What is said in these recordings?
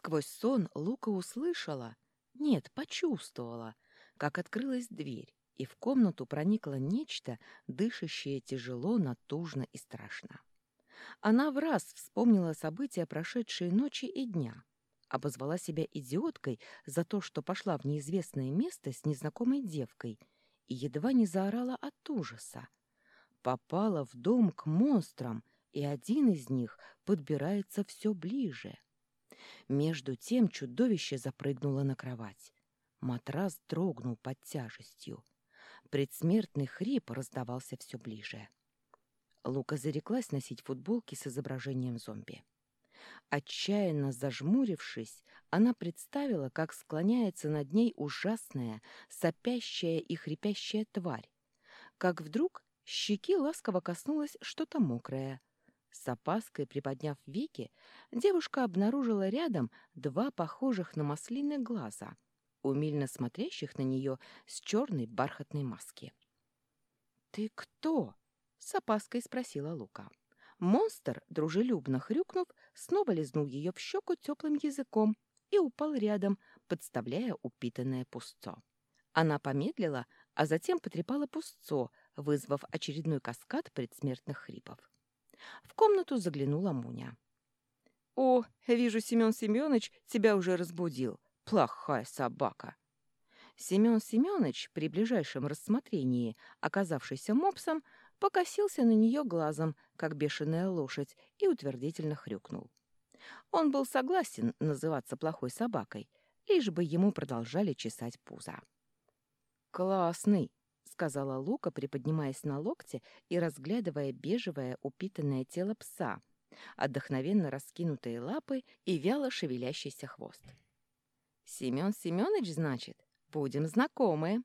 Сквозь сон Лука услышала, нет, почувствовала, как открылась дверь, и в комнату проникло нечто, дышащее тяжело, натужно и страшно. Она в раз вспомнила события прошедшей ночи и дня, обозвала себя идиоткой за то, что пошла в неизвестное место с незнакомой девкой и едва не заорала от ужаса. Попала в дом к монстрам, и один из них подбирается все ближе. Между тем чудовище запрыгнуло на кровать. Матрас дрогнул под тяжестью. Предсмертный хрип раздавался все ближе. Лука зареклась носить футболки с изображением зомби. Отчаянно зажмурившись, она представила, как склоняется над ней ужасная, сопящая и хрипящая тварь, как вдруг щеки ласково коснулось что-то мокрое. С опаской приподняв веки, девушка обнаружила рядом два похожих на маслины глаза, умильно смотрящих на нее с черной бархатной маски. «Ты кто?» с опаской спросила Лука. Монстр, дружелюбно хрюкнув, снова лизнул ее в щеку теплым языком и упал рядом, подставляя упитанное пустцо. Она помедлила, а затем потрепала пустцо, вызвав очередной каскад предсмертных хрипов. В комнату заглянула Муня. «О, вижу, Семен Семенович тебя уже разбудил. Плохая собака!» Семен Семенович, при ближайшем рассмотрении, оказавшийся мопсом, покосился на нее глазом, как бешеная лошадь, и утвердительно хрюкнул. Он был согласен называться плохой собакой, лишь бы ему продолжали чесать пузо. «Классный!» — сказала Лука, приподнимаясь на локте и разглядывая бежевое упитанное тело пса, отдохновенно раскинутые лапы и вяло шевелящийся хвост. «Семен Семенович, значит? Будем знакомы!»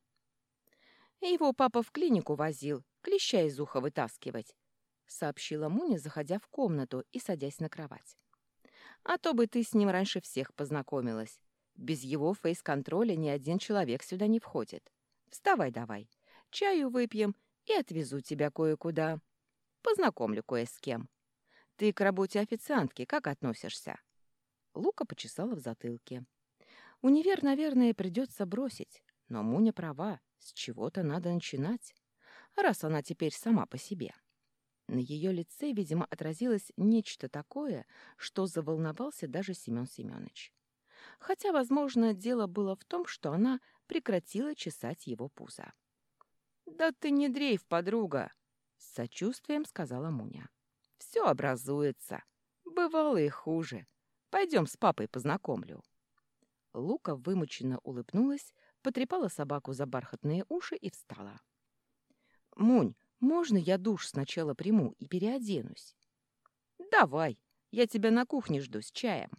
Его папа в клинику возил, клеща из уха вытаскивать», — сообщила Муня, заходя в комнату и садясь на кровать. «А то бы ты с ним раньше всех познакомилась. Без его фейс-контроля ни один человек сюда не входит. Вставай давай, чаю выпьем и отвезу тебя кое-куда. Познакомлю кое с кем. Ты к работе официантки как относишься?» Лука почесала в затылке. «Универ, наверное, придется бросить, но Муня права, с чего-то надо начинать» раз она теперь сама по себе. На ее лице, видимо, отразилось нечто такое, что заволновался даже Семен Семенович. Хотя, возможно, дело было в том, что она прекратила чесать его пузо. «Да ты не дрейф, подруга!» — с сочувствием сказала Муня. «Все образуется. Бывало и хуже. Пойдем с папой познакомлю». Лука вымученно улыбнулась, потрепала собаку за бархатные уши и встала. «Мунь, можно я душ сначала приму и переоденусь?» «Давай, я тебя на кухне жду с чаем».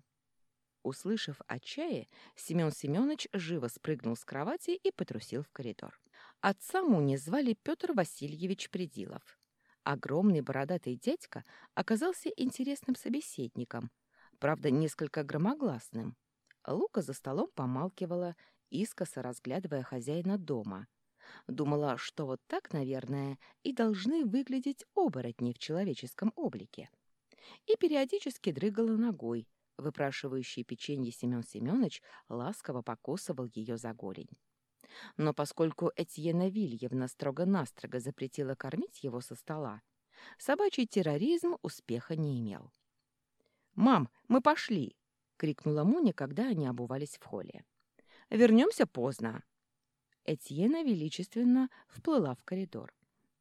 Услышав о чае, Семен Семенович живо спрыгнул с кровати и потрусил в коридор. Отца Муни звали Петр Васильевич Придилов. Огромный бородатый дядька оказался интересным собеседником, правда, несколько громогласным. Лука за столом помалкивала, искоса разглядывая хозяина дома, Думала, что вот так, наверное, и должны выглядеть оборотни в человеческом облике. И периодически дрыгала ногой. Выпрашивающий печенье Семен Семенович ласково покусывал ее за голень. Но поскольку Этьена Вильевна строго-настрого запретила кормить его со стола, собачий терроризм успеха не имел. «Мам, мы пошли!» — крикнула Муня, когда они обувались в холле. «Вернемся поздно!» Этьена величественно вплыла в коридор.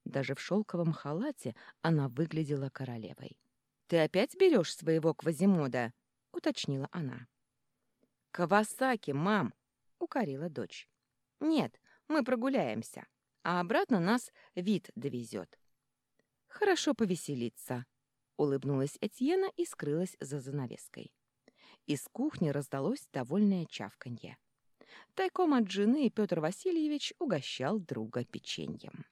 Даже в шелковом халате она выглядела королевой. «Ты опять берешь своего Квазимода?» — уточнила она. «Кавасаки, мам!» — укорила дочь. «Нет, мы прогуляемся, а обратно нас вид довезет». «Хорошо повеселиться», — улыбнулась Этьена и скрылась за занавеской. Из кухни раздалось довольное чавканье. Тайком от жены Петр Васильевич угощал друга печеньем.